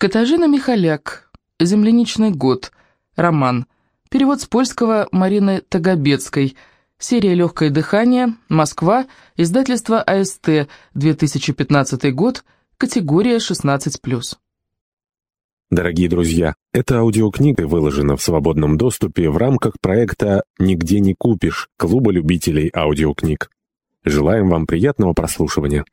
Катажина Михаляк. «Земляничный год». Роман. Перевод с польского Марины Тагобецкой. Серия «Легкое дыхание». Москва. Издательство АСТ. 2015 год. Категория 16+. Дорогие друзья, эта аудиокнига выложена в свободном доступе в рамках проекта «Нигде не купишь» Клуба любителей аудиокниг. Желаем вам приятного прослушивания.